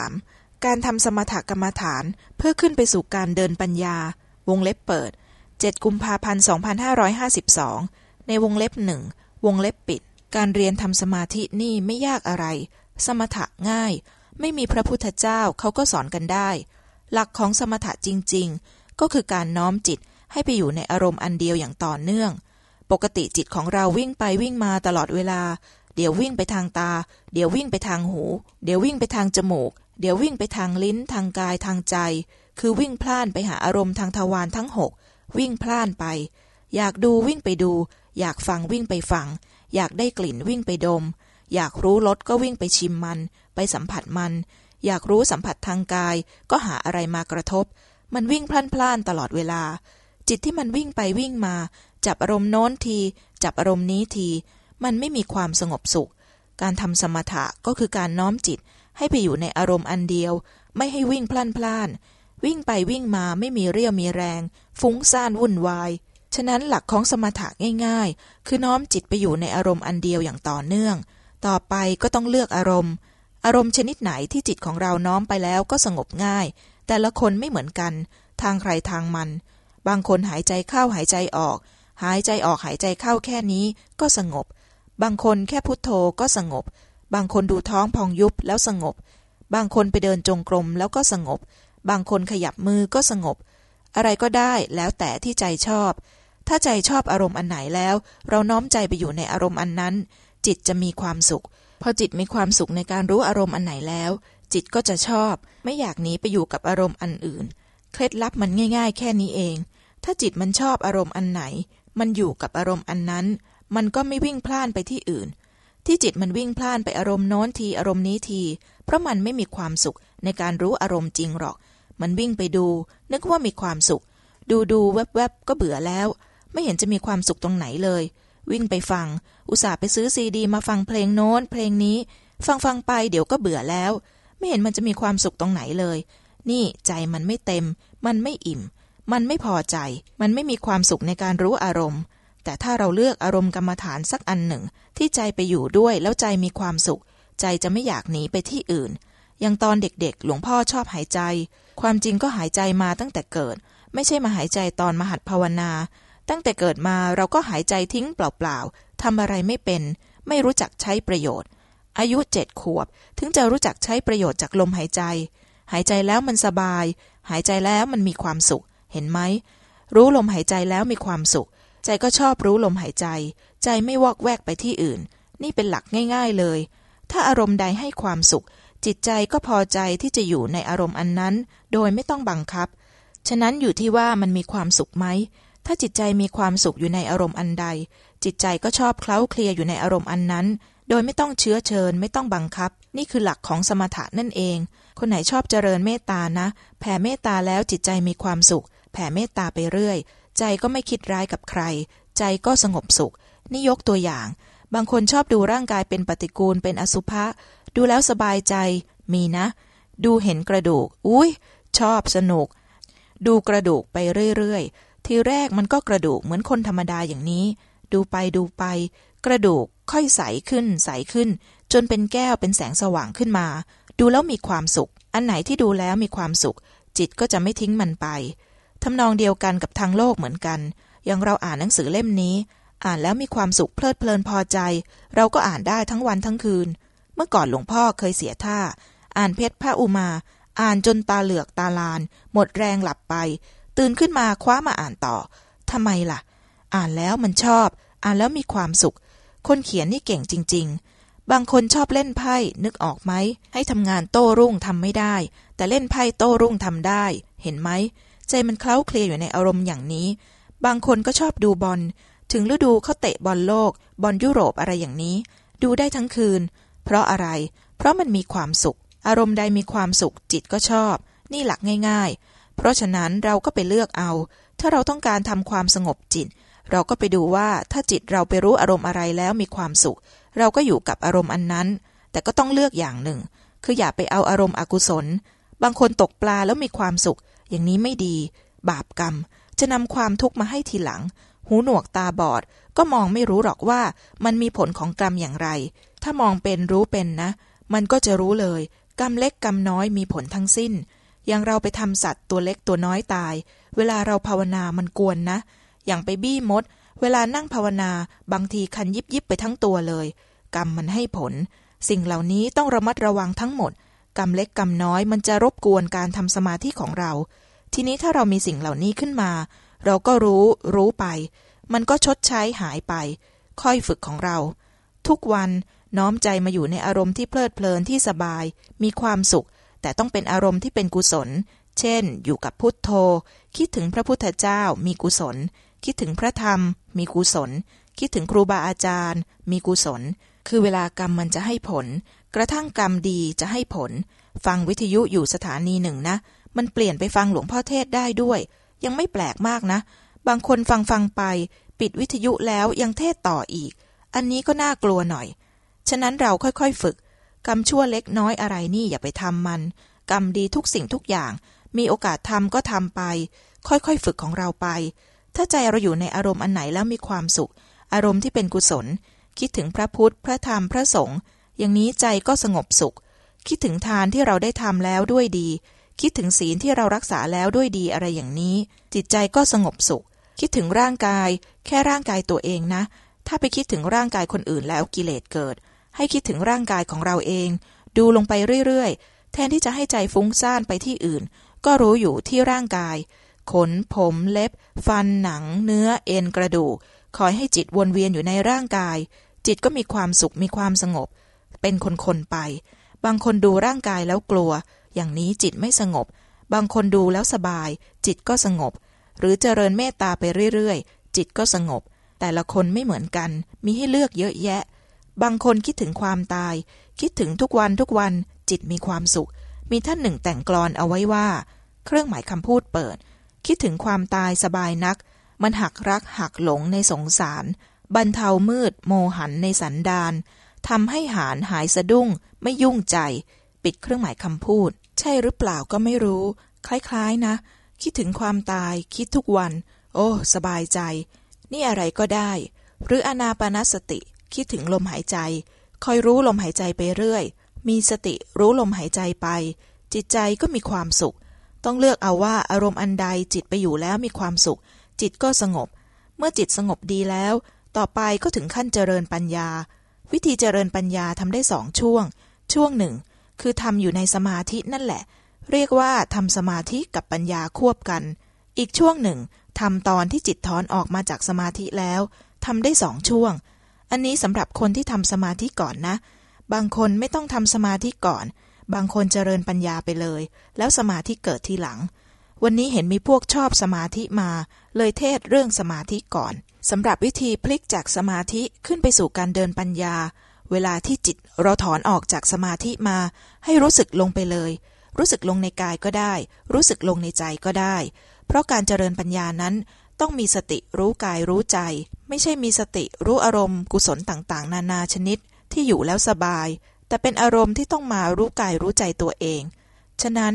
33. การทำสมถกรรมฐานเพื่อขึ้นไปสู่การเดินปัญญา วงเล็บเปิด 7 กุมภาพันธ์ 2552 ในวงเล็บหนึ่งวงเล็บปิด การเรียนทำสมาธินี่ไม่ยากอะไร สมถะง่าย ไม่มีพระพุทธเจ้าเขาก็สอนกันได้ หลักของสมถะจริง ๆ ก็คือการน้อมจิตให้ไปอยู่ในอารมณ์อันเดียวอย่างต่อเนื่อง ปกติจิตของเราวิ่งไปวิ่งมาตลอดเวลา เดี๋ยววิ่งไปทางตา เดี๋ยววิ่งไปทางหู เดี๋ยววิ่งไปทางจมูก เดี๋ยววิ่งไปทางลิ้น ทางกายทางใจ คือวิ่งพล่านไปหาอารมณ์ทางทวารทั้งหกวิ่งพล่านไป อยากดูวิ่งไปดู อยากฟังวิ่งไปฟัง อยากได้กลิ่นวิ่งไปดม อยากรู้รสก็วิ่งไปชิมมัน ไปสัมผัสมัน อยากรู้สัมผัสทางกาย ก็หาอะไรมากระทบ มันวิ่งพล่านพล่านตลอดเวลา จิตที่มันวิ่งไปวิ่งมา จับอารมณ์โน้นที จับอารมณ์นี้ที มันไม่มีความสงบสุข การทำสมถะก็คือการน้อมจิตให้ไปอยู่ในอารมณ์อันเดียว ไม่ให้วิ่งพล่านพลาน วิ่งไปวิ่งมาไม่มีเรี่ยวมีแรง ฟุ้งซ่านวุ่นวาย ฉะนั้นหลักของสมถะง่ายๆ คือน้อมจิตไปอยู่ในอารมณ์อันเดียวอย่างต่อเนื่อง ต่อไปก็ต้องเลือกอารมณ์ อารมณ์ชนิดไหนที่จิตของเราน้อมไปแล้วก็สงบง่าย แต่ละคนไม่เหมือนกัน ทางใครทางมัน บางคนหายใจเข้าหายใจออก หายใจออกหายใจเข้าแค่นี้ก็สงบ บางคนแค่พุทโธก็สงบ บางคนดูท้องพองยุบแล้วสงบ บางคนไปเดินจงกรมแล้วก็สงบ บางคนขยับมือก็สงบ อะไรก็ได้แล้วแต่ที่ใจชอบ ถ้าใจชอบอารมณ์อันไหนแล้ว เราน้อมใจไปอยู่ในอารมณ์อันนั้น จิตจะมีความสุข พอจิตมีความสุขในการรู้อารมณ์อันไหนแล้ว จิตก็จะชอบ ไม่อยากหนีไปอยู่กับอารมณ์อันอื่น เคล็ดลับมันง่าย ๆ แค่นี้เอง ถ้าจิตมันชอบอารมณ์อันไหน มันอยู่กับอารมณ์อันนั้น มันก็ไม่วิ่งพล่านไปที่อื่น ที่จิตมันวิ่งพล่านไปอารมณ์โน้นทีอารมณ์นี้ที เพราะมันไม่มีความสุขในการรู้อารมณ์จริงหรอก มันวิ่งไปดู นึกว่ามีความสุข ดูดูแวบๆก็เบื่อแล้ว ไม่เห็นจะมีความสุขตรงไหนเลย วิ่งไปฟัง อุตส่าห์ไปซื้อซีดี มาฟังเพลงโน้น เพลงนี้ ฟังฟังไปเดี๋ยวก็เบื่อแล้ว ไม่เห็นมันจะมีความสุขตรงไหนเลย นี่ใจมันไม่เต็ม มันไม่อิ่ม มันไม่พอใจ มันไม่มีความสุขในการรู้อารมณ์ แต่ถ้าเราเลือกอารมณ์กรรมฐานสักอันหนึ่ง ที่ใจไปอยู่ด้วยแล้วใจมีความสุข ใจจะไม่อยากหนีไปที่อื่น อย่างตอนเด็กๆ หลวงพ่อชอบหายใจ ความจริงก็หายใจมาตั้งแต่เกิด ไม่ใช่มาหายใจตอนมหัดภาวนา ตั้งแต่เกิดมาเราก็หายใจทิ้งเปล่าๆทำอะไรไม่เป็น ไม่รู้จักใช้ประโยชน์ อายุเจ็ดขวบ ถึงจะรู้จักใช้ประโยชน์จากลมหายใจ หายใจแล้วมันสบาย หายใจแล้วมันมีความสุข เห็นไหมรู้ลมหายใจแล้วมีความสุข ใจก็ชอบรู้ลมหายใจ ใจไม่วอกแวกไปที่อื่น นี่เป็นหลักง่าย ๆเลย ถ้าอารมณ์ใดให้ความสุข จิตใจก็พอใจที่จะอยู่ในอารมณ์อันนั้น โดยไม่ต้องบังคับ ฉะนั้นอยู่ที่ว่ามันมีความสุขไหม ถ้าจิตใจมีความสุขอยู่ในอารมณ์อันใด จิตใจก็ชอบเคล้าเคลียอยู่ในอารมณ์อันนั้น โดยไม่ต้องเชื้อเชิญ ไม่ต้องบังคับ นี่คือหลักของสมถะนั่นเอง คนไหนชอบเจริญเมตตานะ แผ่เมตตาแล้วจิตใจมีความสุข แผ่เมตตาไปเรื่อย ใจก็ไม่คิดร้ายกับใคร ใจก็สงบสุข นี่ยกตัวอย่าง บางคนชอบดูร่างกายเป็นปฏิกูลเป็นอสุภะดูแล้วสบายใจ มีนะ ดูเห็นกระดูก อุ้ยชอบสนุก ดูกระดูกไปเรื่อยๆ ทีแรกมันก็กระดูกเหมือนคนธรรมดาอย่างนี้ ดูไปดูไป กระดูกค่อยใสขึ้น ใสขึ้น จนเป็นแก้วเป็นแสงสว่างขึ้นมา ดูแล้วมีความสุข อันไหนที่ดูแล้วมีความสุข จิตก็จะไม่ทิ้งมันไป ทำนองเดียวกันกับทางโลกเหมือนกัน อย่างเราอ่านหนังสือเล่มนี้ อ่านแล้วมีความสุขเพลิดเพลินพอใจ เราก็อ่านได้ทั้งวันทั้งคืน เมื่อก่อนหลวงพ่อเคยเสียท่า อ่านเพชรพระอุมา อ่านจนตาเหลือกตาลาน หมดแรงหลับไป ตื่นขึ้นมาคว้ามาอ่านต่อทำไมล่ะ อ่านแล้วมันชอบ อ่านแล้วมีความสุข คนเขียนนี่เก่งจริง ๆ บางคนชอบเล่นไพ่นึกออกไหมให้ทำงานโต้รุ่งทำไม่ได้ แต่เล่นไพ่โต้รุ่งทำได้ เห็นไหม ใจมันเคล้าเคลียอยู่ในอารมณ์อย่างนี้ บางคนก็ชอบดูบอล ถึงฤดูเขาเตะบอลโลก บอลยุโรปอะไรอย่างนี้ ดูได้ทั้งคืน เพราะอะไร เพราะมันมีความสุข อารมณ์ใดมีความสุขจิตก็ชอบ นี่หลักง่าย ๆ เพราะฉะนั้นเราก็ไปเลือกเอา ถ้าเราต้องการทำความสงบจิต เราก็ไปดูว่าถ้าจิตเราไปรู้อารมณ์อะไรแล้วมีความสุข เราก็อยู่กับอารมณ์อันนั้น แต่ก็ต้องเลือกอย่างหนึ่ง คืออย่าไปเอาอารมณ์อกุศล บางคนตกปลาแล้วมีความสุข อย่างนี้ไม่ดี บาปกรรม จะนำความทุกข์มาให้ทีหลัง หูหนวกตาบอด ก็มองไม่รู้หรอกว่ามันมีผลของกรรมอย่างไร ถ้ามองเป็นรู้เป็นนะ มันก็จะรู้เลย กรรมเล็กกรรมน้อยมีผลทั้งสิ้น อย่างเราไปทำสัตว์ตัวเล็กตัวน้อยตาย เวลาเราภาวนามันกวนนะ อย่างไปบี้มด เวลานั่งภาวนาบางทีคันยิบยิบไปทั้งตัวเลย กรรมมันให้ผล สิ่งเหล่านี้ต้องระมัดระวังทั้งหมดกรรมเล็กกรรมน้อยมันจะรบกวนการทำสมาธิของเรา ทีนี้ถ้าเรามีสิ่งเหล่านี้ขึ้นมา เราก็รู้รู้ไป มันก็ชดใช้หายไป ค่อยฝึกของเรา ทุกวันน้อมใจมาอยู่ในอารมณ์ที่เพลิดเพลินที่สบาย มีความสุข แต่ต้องเป็นอารมณ์ที่เป็นกุศล เช่น อยู่กับพุทโธ คิดถึงพระพุทธเจ้า มีกุศล คิดถึงพระธรรม มีกุศล คิดถึงครูบาอาจารย์ มีกุศล คือเวลากรรมมันจะให้ผล กระทั่งกรรมดีจะให้ผล ฟังวิทยุอยู่สถานีหนึ่งนะ มันเปลี่ยนไปฟังหลวงพ่อเทศได้ด้วย ยังไม่แปลกมากนะ บางคนฟังฟังไป ปิดวิทยุแล้วยังเทศต่ออีก อันนี้ก็น่ากลัวหน่อย ฉะนั้นเราค่อยๆฝึก กรรมชั่วเล็กน้อยอะไรนี่อย่าไปทำมัน กรรมดีทุกสิ่งทุกอย่าง มีโอกาสทำก็ทำไป ค่อยๆฝึกของเราไป ถ้าใจเราอยู่ในอารมณ์อันไหนแล้วมีความสุข อารมณ์ที่เป็นกุศล คิดถึงพระพุทธ พระธรรม พระสงฆ์ อย่างนี้ใจก็สงบสุข คิดถึงทานที่เราได้ทำแล้วด้วยดี คิดถึงศีลที่เรารักษาแล้วด้วยดีอะไรอย่างนี้ จิตใจก็สงบสุข คิดถึงร่างกาย แค่ร่างกายตัวเองนะ ถ้าไปคิดถึงร่างกายคนอื่นแล้วกิเลสเกิด ให้คิดถึงร่างกายของเราเอง ดูลงไปเรื่อยๆ แทนที่จะให้ใจฟุ้งซ่านไปที่อื่น ก็รู้อยู่ที่ร่างกาย ขน ผม เล็บ ฟัน หนัง เนื้อ เอ็น กระดูก คอยให้จิตวนเวียนอยู่ในร่างกาย จิตก็มีความสุข มีความสงบ เป็นคนๆไป บางคนดูร่างกายแล้วกลัว อย่างนี้จิตไม่สงบ บางคนดูแล้วสบาย จิตก็สงบ หรือเจริญเมตตาไปเรื่อยๆ จิตก็สงบ แต่ละคนไม่เหมือนกัน มีให้เลือกเยอะแยะ บางคนคิดถึงความตาย คิดถึงทุกวันทุกวัน จิตมีความสุข มีท่านหนึ่งแต่งกลอนเอาไว้ว่า เครื่องหมายคำพูดเปิด คิดถึงความตายสบายนัก มันหักรักหักหลงในสงสาร บรรเทามืด โมหันในสันดานทำให้หานหายสะดุ้ง ไม่ยุ่งใจ ปิดเครื่องหมายคำพูด ใช่หรือเปล่าก็ไม่รู้ คล้ายๆนะ คิดถึงความตาย คิดทุกวัน โอ้ สบายใจ นี่อะไรก็ได้ หรืออนาปนสติ คิดถึงลมหายใจ คอยรู้ลมหายใจไปเรื่อย มีสติรู้ลมหายใจไป จิตใจก็มีความสุข ต้องเลือกเอาว่าอารมณ์อันใดจิตไปอยู่แล้วมีความสุข จิตก็สงบ เมื่อจิตสงบดีแล้ว ต่อไปก็ถึงขั้นเจริญปัญญา วิธีเจริญปัญญาทำได้สองช่วง ช่วงหนึ่ง คือทำอยู่ในสมาธินั่นแหละ เรียกว่าทำสมาธิกับปัญญาควบกัน อีกช่วงหนึ่งทำตอนที่จิตถอนออกมาจากสมาธิแล้วทำได้สองช่วง อันนี้สำหรับคนที่ทำสมาธิก่อนนะ บางคนไม่ต้องทำสมาธิก่อน บางคนเจริญปัญญาไปเลย แล้วสมาธิเกิดทีหลัง วันนี้เห็นมีพวกชอบสมาธิมา เลยเทศเรื่องสมาธิก่อนสำหรับวิธีพลิกจากสมาธิขึ้นไปสู่การเดินปัญญา เวลาที่จิตเราถอนออกจากสมาธิมา ให้รู้สึกลงไปเลย รู้สึกลงในกายก็ได้ รู้สึกลงในใจก็ได้ เพราะการเจริญปัญญานั้นต้องมีสติรู้กายรู้ใจ ไม่ใช่มีสติรู้อารมณ์กุศลต่างๆ นานาชนิดที่อยู่แล้วสบาย แต่เป็นอารมณ์ที่ต้องมารู้กายรู้ใจตัวเอง ฉะนั้น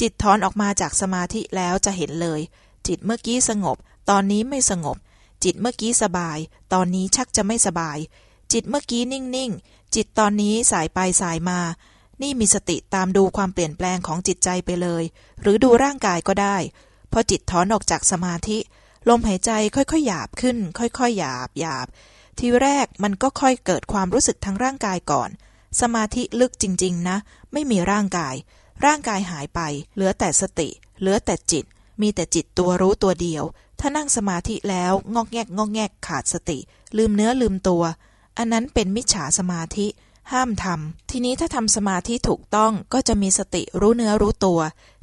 จิตถอนออกมาจากสมาธิแล้วจะเห็นเลย จิตเมื่อกี้สงบ ตอนนี้ไม่สงบ จิตเมื่อกี้สบาย ตอนนี้ชักจะไม่สบาย จิตเมื่อกี้นิ่งๆ จิตตอนนี้สายไปสายมา นี่มีสติตามดูความเปลี่ยนแปลงของจิตใจไปเลย หรือดูร่างกายก็ได้ พอจิตถอนออกจากสมาธิ ลมหายใจค่อยๆหยาบขึ้น ค่อยๆหยาบหยาบ ทีแรกมันก็ค่อยเกิดความรู้สึกทางร่างกายก่อน สมาธิลึกจริง ๆ นะ ไม่มีร่างกาย ร่างกายหายไป เหลือแต่สติ เหลือแต่จิต มีแต่จิตตัวรู้ตัวเดียว ถ้านั่งสมาธิแล้วงอกแงกงอกแงกขาดสติ ลืมเนื้อลืมตัว อันนั้นเป็นมิจฉาสมาธิ ห้ามทำทีนี้ถ้าทำสมาธิถูกต้องก็จะมีสติรู้เนื้อรู้ตัว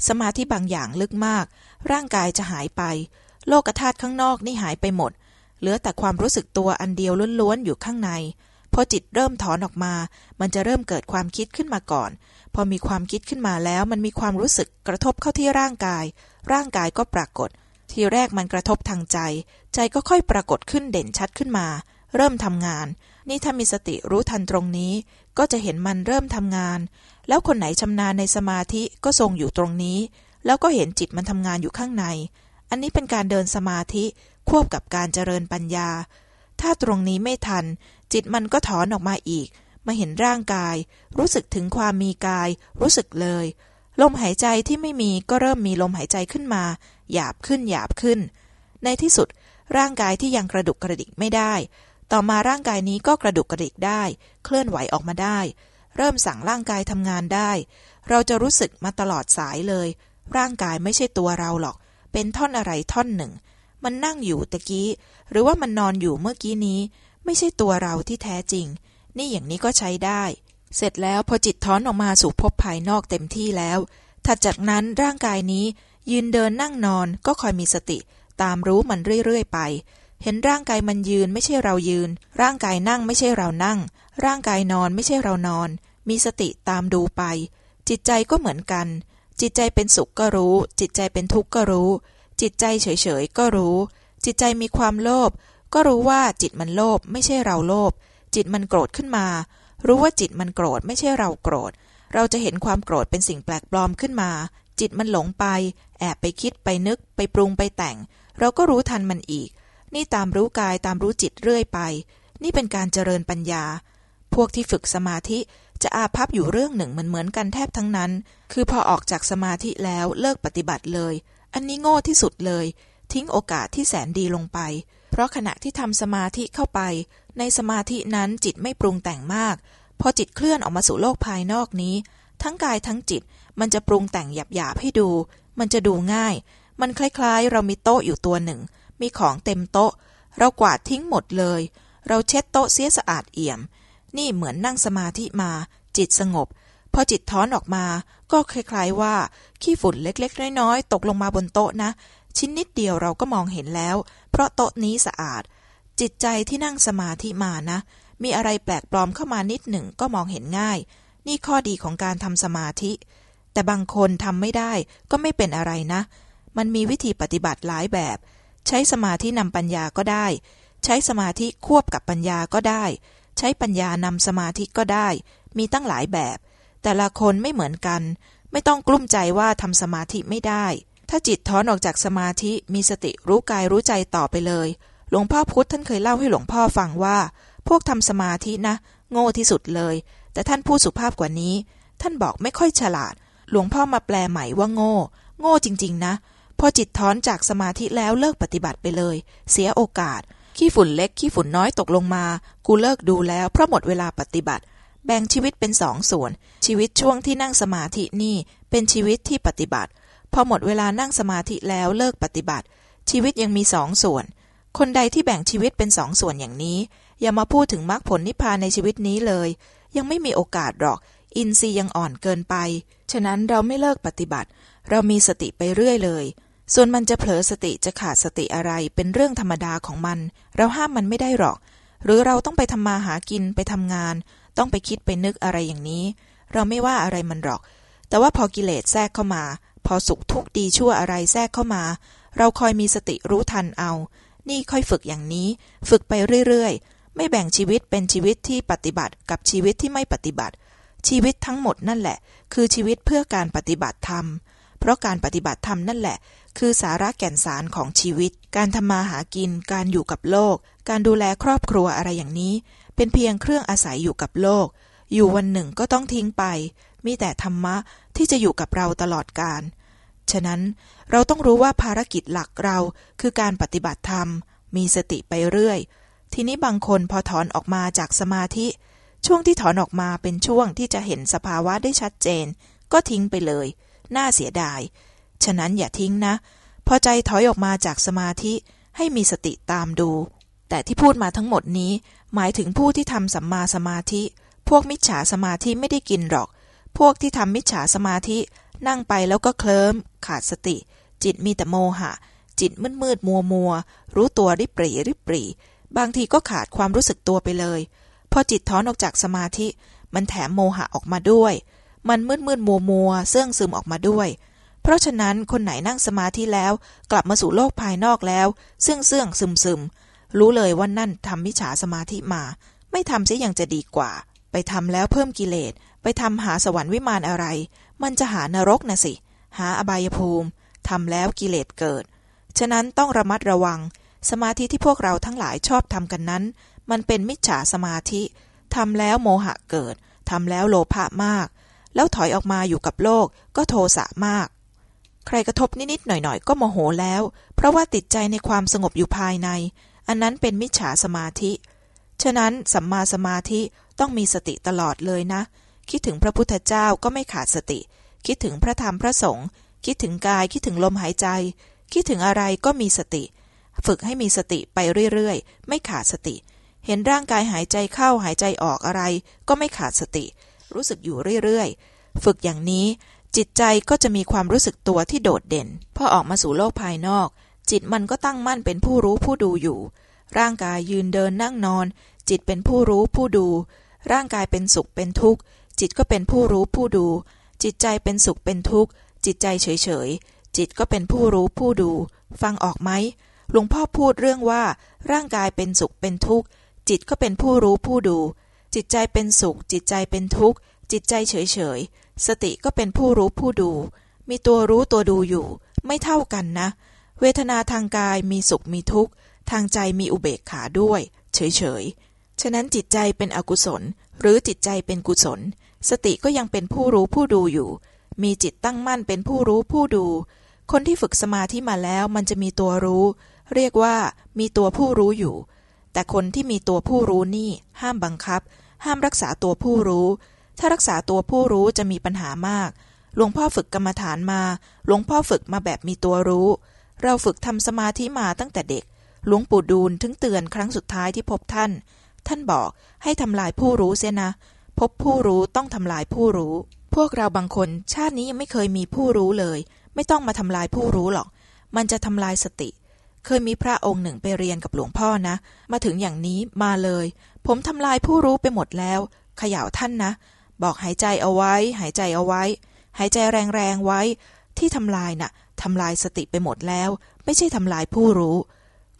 สมาธิบางอย่างลึกมาก ร่างกายจะหายไป โลกธาตุข้างนอกนี่หายไปหมด เหลือแต่ความรู้สึกตัวอันเดียวล้วนๆอยู่ข้างในพอจิตเริ่มถอนออกมา มันจะเริ่มเกิดความคิดขึ้นมาก่อน พอมีความคิดขึ้นมาแล้ว มันมีความรู้สึกกระทบเข้าที่ร่างกาย ร่างกายก็ปรากฏ ทีแรกมันกระทบทางใจ ใจก็ค่อยปรากฏขึ้นเด่นชัดขึ้นมา เริ่มทำงาน นี่ถ้ามีสติรู้ทันตรงนี้ ก็จะเห็นมันเริ่มทำงาน แล้วคนไหนชำนาญในสมาธิก็ทรงอยู่ตรงนี้ แล้วก็เห็นจิตมันทำงานอยู่ข้างใน อันนี้เป็นการเดินสมาธิควบกับการเจริญปัญญา ถ้าตรงนี้ไม่ทัน จิตมันก็ถอนออกมาอีก มาเห็นร่างกาย รู้สึกถึงความมีกาย รู้สึกเลย ลมหายใจที่ไม่มีก็เริ่มมีลมหายใจขึ้นมา หยาบขึ้นหยาบขึ้น ในที่สุดร่างกายที่ยังกระดุกกระดิกไม่ได้ ต่อมาร่างกายนี้ก็กระดุกกระดิกได้ เคลื่อนไหวออกมาได้ เริ่มสั่งร่างกายทำงานได้ เราจะรู้สึกมาตลอดสายเลย ร่างกายไม่ใช่ตัวเราหรอก เป็นท่อนอะไรท่อนหนึ่ง มันนั่งอยู่ตะกี้ หรือว่ามันนอนอยู่เมื่อกี้นี้ ไม่ใช่ตัวเราที่แท้จริง นี่อย่างนี้ก็ใช้ได้ เสร็จแล้วพอจิตถอนออกมาสู่ภพภายนอกเต็มที่แล้ว ถัดจากนั้นร่างกายนี้ ยืนเดินนั่งนอนก็คอยมีสติ ตามรู้มันเรื่อยๆไป เห็นร่างกายมันยืนไม่ใช่เรายืน ร่างกายนั่งไม่ใช่เรานั่ง ร่างกายนอนไม่ใช่เรานอน มีสติตามดูไป จิตใจก็เหมือนกัน จิตใจเป็นสุขก็รู้ จิตใจเป็นทุกข์ก็รู้ จิตใจเฉยๆก็รู้ จิตใจมีความโลภก็รู้ว่าจิตมันโลภไม่ใช่เราโลภจิตมันโกรธขึ้นมา รู้ว่าจิตมันโกรธไม่ใช่เราโกรธ เราจะเห็นความโกรธเป็นสิ่งแปลกปลอมขึ้นมา จิตมันหลงไป แอบไปคิดไปนึกไปปรุงไปแต่ง เราก็รู้ทันมันอีก นี่ตามรู้กายตามรู้จิตเรื่อยไป นี่เป็นการเจริญปัญญา พวกที่ฝึกสมาธิจะอาภัพอยู่เรื่องหนึ่งเหมือนเหมือนกันแทบทั้งนั้น คือพอออกจากสมาธิแล้วเลิกปฏิบัติเลย อันนี้โง่ที่สุดเลย ทิ้งโอกาสที่แสนดีลงไป เพราะขณะที่ทำสมาธิเข้าไป ในสมาธินั้นจิตไม่ปรุงแต่งมาก พอจิตเคลื่อนออกมาสู่โลกภายนอกนี้ ทั้งกายทั้งจิตมันจะปรุงแต่งหยาบๆให้ดู มันจะดูง่าย มันคล้ายๆ เรามีโต๊ะอยู่ตัวหนึ่ง มีของเต็มโต๊ะ เรากวาดทิ้งหมดเลย เราเช็ดโต๊ะเสียสะอาดเอี่ยม นี่เหมือนนั่งสมาธิมา จิตสงบ พอจิตถอนออกมา ก็คล้ายๆว่า ขี้ฝุ่นเล็กๆ น้อยๆ ตกลงมาบนโต๊ะนะ ชิ้นนิดเดียวเราก็มองเห็นแล้ว เพราะโต๊ะนี้สะอาด จิตใจที่นั่งสมาธิมานะ มีอะไรแปลกปลอมเข้ามานิดหนึ่งก็มองเห็นง่าย นี่ข้อดีของการทำสมาธิแต่บางคนทำไม่ได้ก็ไม่เป็นอะไรนะ มันมีวิธีปฏิบัติหลายแบบ ใช้สมาธินำปัญญาก็ได้ ใช้สมาธิควบกับปัญญาก็ได้ ใช้ปัญญานำสมาธิก็ได้ มีตั้งหลายแบบ แต่ละคนไม่เหมือนกัน ไม่ต้องกลุ้มใจว่าทำสมาธิไม่ได้ ถ้าจิตถอนออกจากสมาธิมีสติรู้กายรู้ใจต่อไปเลย หลวงพ่อพุธท่านเคยเล่าให้หลวงพ่อฟังว่า พวกทำสมาธินะ โง่ที่สุดเลย แต่ท่านพูดสุภาพกว่านี้ ท่านบอกไม่ค่อยฉลาด หลวงพ่อมาแปลใหม่ว่าโง่ โง่จริง ๆ นะ พอจิตถอนจากสมาธิแล้วเลิกปฏิบัติไปเลย เสียโอกาส ขี้ฝุ่นเล็กขี้ฝุ่นน้อยตกลงมา กูเลิกดูแล้วเพราะหมดเวลาปฏิบัติ แบ่งชีวิตเป็นสองส่วน ชีวิตช่วงที่นั่งสมาธินี่เป็นชีวิตที่ปฏิบัติ พอหมดเวลานั่งสมาธิแล้วเลิกปฏิบัติ ชีวิตยังมีสองส่วน คนใดที่แบ่งชีวิตเป็นสองส่วนอย่างนี้ อย่ามาพูดถึงมรรคผลนิพพานในชีวิตนี้เลย ยังไม่มีโอกาสหรอก อินทรีย์ยังอ่อนเกินไป ฉะนั้นเราไม่เลิกปฏิบัติ เรามีสติไปเรื่อยเลย ส่วนมันจะเผลอสติจะขาดสติอะไรเป็นเรื่องธรรมดาของมัน เราห้ามมันไม่ได้หรอก หรือเราต้องไปทำมาหากินไปทำงาน ต้องไปคิดไปนึกอะไรอย่างนี้ เราไม่ว่าอะไรมันหรอก แต่ว่าพอกิเลสแทรกเข้ามา พอสุขทุกข์ดีชั่วอะไรแทรกเข้ามา เราคอยมีสติรู้ทันเอา นี่ค่อยฝึกอย่างนี้ ฝึกไปเรื่อยๆ ไม่แบ่งชีวิตเป็นชีวิตที่ปฏิบัติกับชีวิตที่ไม่ปฏิบัติ ชีวิตทั้งหมดนั่นแหละ คือชีวิตเพื่อการปฏิบัติธรรม เพราะการปฏิบัติธรรมนั่นแหละ คือสาระแก่นสารของชีวิต การทำมาหากิน การอยู่กับโลก การดูแลครอบครัวอะไรอย่างนี้ เป็นเพียงเครื่องอาศัยอยู่กับโลก อยู่วันหนึ่งก็ต้องทิ้งไป มีแต่ธรรมะที่จะอยู่กับเราตลอดกาลฉะนั้นเราต้องรู้ว่าภารกิจหลักเราคือการปฏิบัติธรรม มีสติไปเรื่อย ทีนี้บางคนพอถอนออกมาจากสมาธิ ช่วงที่ถอนออกมาเป็นช่วงที่จะเห็นสภาวะได้ชัดเจน ก็ทิ้งไปเลย น่าเสียดาย ฉะนั้นอย่าทิ้งนะ พอใจถอยออกมาจากสมาธิให้มีสติตามดู แต่ที่พูดมาทั้งหมดนี้ หมายถึงผู้ที่ทำสัมมาสมาธิ พวกมิจฉาสมาธิไม่ได้กินหรอก พวกที่ทำมิจฉาสมาธินั่งไปแล้วก็เคลิ้ม ขาดสติ จิตมีแต่โมหะ จิตมืดมืดมัวมัวรู้ตัวริบปรีริบปรีบางทีก็ขาดความรู้สึกตัวไปเลย พอจิตถอนออกจากสมาธิ มันแถมโมหะออกมาด้วย มันมืดมืดมัวมัวเสื่องซึมออกมาด้วย เพราะฉะนั้นคนไหนนั่งสมาธิแล้ว กลับมาสู่โลกภายนอกแล้ว เสื่องเสื่องซึมซึมรู้เลยว่านั่นทำมิจฉาสมาธิมา ไม่ทำเสียยังจะดีกว่า ไปทำแล้วเพิ่มกิเลส ไปทำหาสวรรค์วิมานอะไร มันจะหานรกนะสิ หาอบายภูมิทำแล้วกิเลสเกิด ฉะนั้นต้องระมัดระวัง สมาธิที่พวกเราทั้งหลายชอบทำกันนั้น มันเป็นมิจฉาสมาธิทำแล้วโมหะเกิดทำแล้วโลภะมาก แล้วถอยออกมาอยู่กับโลกก็โทสะมาก ใครกระทบนิดๆหน่อยๆ ก็โมโหแล้ว เพราะว่าติดใจในความสงบอยู่ภายใน อันนั้นเป็นมิจฉาสมาธิ ฉะนั้นสัมมาสมาธิต้องมีสติตลอดเลยนะ คิดถึงพระพุทธเจ้าก็ไม่ขาดสติ คิดถึงพระธรรมพระสงฆ์คิดถึงกายคิดถึงลมหายใจ คิดถึงอะไรก็มีสติ ฝึกให้มีสติไปเรื่อยๆ ไม่ขาดสติ เห็นร่างกายหายใจเข้าหายใจออกอะไร ก็ไม่ขาดสติ รู้สึกอยู่เรื่อยๆ ฝึกอย่างนี้จิตใจก็จะมีความรู้สึกตัวที่โดดเด่น พอออกมาสู่โลกภายนอก จิตมันก็ตั้งมั่นเป็นผู้รู้ผู้ดูอยู่ ร่างกายยืนเดินนั่งนอน จิตเป็นผู้รู้ผู้ดู ร่างกายเป็นสุขเป็นทุกข์ จิตก็เป็นผู้รู้ผู้ดู จิตใจเป็นสุขเป็นทุกข์ จิตใจเฉยๆ จิตก็เป็นผู้รู้ผู้ดู ฟังออกไหมหลวงพ่อพูดเรื่องว่า ร่างกายเป็นสุขเป็นทุกข์ จิตก็เป็นผู้รู้ผู้ดู จิตใจเป็นสุข จิตใจเป็นทุกข์ จิตใจเฉยๆสติก็เป็นผู้รู้ผู้ดู มีตัวรู้ตัวดูอยู่ ไม่เท่ากันนะ เวทนาทางกายมีสุขมีทุกข์ ทางใจมีอุเบกขาด้วย เฉยๆฉะนั้นจิตใจเป็นอกุศล หรือจิตใจเป็นกุศล สติก็ยังเป็นผู้รู้ผู้ดูอยู่ มีจิตตั้งมั่นเป็นผู้รู้ผู้ดู คนที่ฝึกสมาธิมาแล้วมันจะมีตัวรู้ เรียกว่ามีตัวผู้รู้อยู่ แต่คนที่มีตัวผู้รู้นี่ห้ามบังคับ ห้ามรักษาตัวผู้รู้ ถ้ารักษาตัวผู้รู้จะมีปัญหามาก หลวงพ่อฝึกกรรมฐานมา หลวงพ่อฝึกมาแบบมีตัวรู้ เราฝึกทำสมาธิมาตั้งแต่เด็ก หลวงปู่ดูลถึงเตือนครั้งสุดท้ายที่พบท่าน ท่านบอกให้ทำลายผู้รู้เสียนะ พบผู้รู้ต้องทำลายผู้รู้ พวกเราบางคนชาตินี้ยังไม่เคยมีผู้รู้เลย ไม่ต้องมาทำลายผู้รู้หรอก มันจะทำลายสติเคยมีพระองค์หนึ่งไปเรียนกับหลวงพ่อนะ มาถึงอย่างนี้มาเลย ผมทำลายผู้รู้ไปหมดแล้วเขย่าท่านนะ บอกหายใจเอาไว้ หายใจเอาไว้ หายใจแรงๆไว้ ที่ทำลายน่ะทำลายสติไปหมดแล้ว ไม่ใช่ทำลายผู้รู้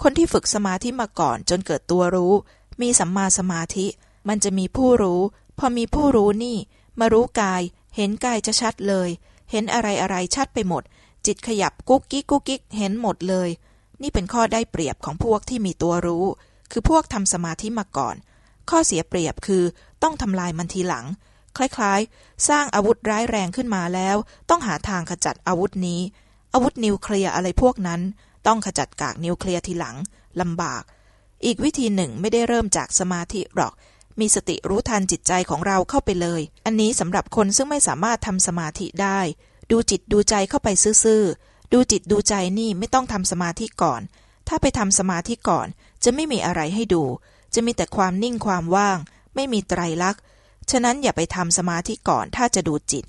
คนที่ฝึกสมาธิมาก่อนจนเกิดตัวรู้ มีสัมมาสมาธิ มันจะมีผู้รู้ พอมีผู้รู้นี่ มารู้กาย เห็นกายจะชัดเลย เห็นอะไรอะไรชัดไปหมด จิตขยับกุ๊กกิ๊กกุ๊กกิ๊กเห็นหมดเลย นี่เป็นข้อได้เปรียบของพวกที่มีตัวรู้ คือพวกทำสมาธิมาก่อน ข้อเสียเปรียบคือต้องทำลายมันทีหลัง คล้ายๆ สร้างอาวุธร้ายแรงขึ้นมาแล้ว ต้องหาทางขจัดอาวุธนี้ อาวุธนิวเคลียร์อะไรพวกนั้น ต้องขจัดกากนิวเคลียร์ทีหลังลำบาก อีกวิธีหนึ่งไม่ได้เริ่มจากสมาธิหรอก มีสติรู้ทันจิตใจของเราเข้าไปเลย อันนี้สำหรับคนซึ่งไม่สามารถทำสมาธิได้ ดูจิตดูใจเข้าไปซื่อๆดูจิตดูใจนี่ไม่ต้องทำสมาธิก่อน ถ้าไปทำสมาธิก่อนจะไม่มีอะไรให้ดู จะมีแต่ความนิ่งความว่าง ไม่มีไตรลักษณ์ ฉะนั้นอย่าไปทำสมาธิก่อนถ้าจะดูจิต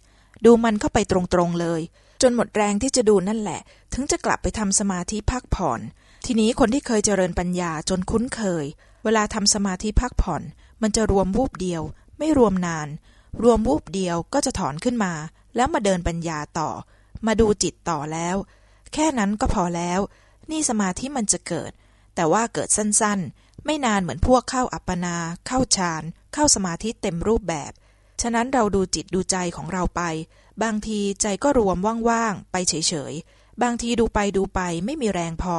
ดูมันเข้าไปตรงๆเลย จนหมดแรงที่จะดูนั่นแหละ ถึงจะกลับไปทำสมาธิพักผ่อน ทีนี้คนที่เคยเจริญปัญญาจนคุ้นเคย เวลาทำสมาธิพักผ่อน มันจะรวมวูบเดียว ไม่รวมนาน รวมวูบเดียวก็จะถอนขึ้นมา แล้วมาเดินปัญญาต่อ มาดูจิตต่อแล้ว แค่นั้นก็พอแล้ว นี่สมาธิมันจะเกิด แต่ว่าเกิดสั้นๆ ไม่นานเหมือนพวกเข้าอัปปนา เข้าฌาน เข้าสมาธิเต็มรูปแบบ ฉะนั้นเราดูจิตดูใจของเราไป บางทีใจก็รวมว่างๆ ไปเฉยๆ บางทีดูไปดูไปไม่มีแรงพอ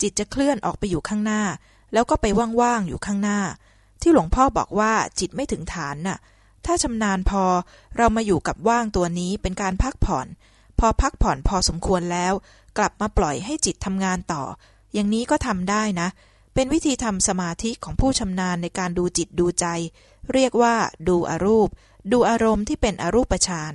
จิตจะเคลื่อนออกไปอยู่ข้างหน้า แล้วก็ไปว่างๆ อยู่ข้างหน้า ที่หลวงพ่อบอกว่าจิตไม่ถึงฐานน่ะ ถ้าชำนาญพอเรามาอยู่กับว่างตัวนี้เป็นการพักผ่อน พอพักผ่อนพอสมควรแล้ว กลับมาปล่อยให้จิตทำงานต่อ อย่างนี้ก็ทำได้นะ เป็นวิธีทำสมาธิของผู้ชำนาญในการดูจิตดูใจ เรียกว่า ดูอรูป ดูอารมณ์ที่เป็นอรูปฌาน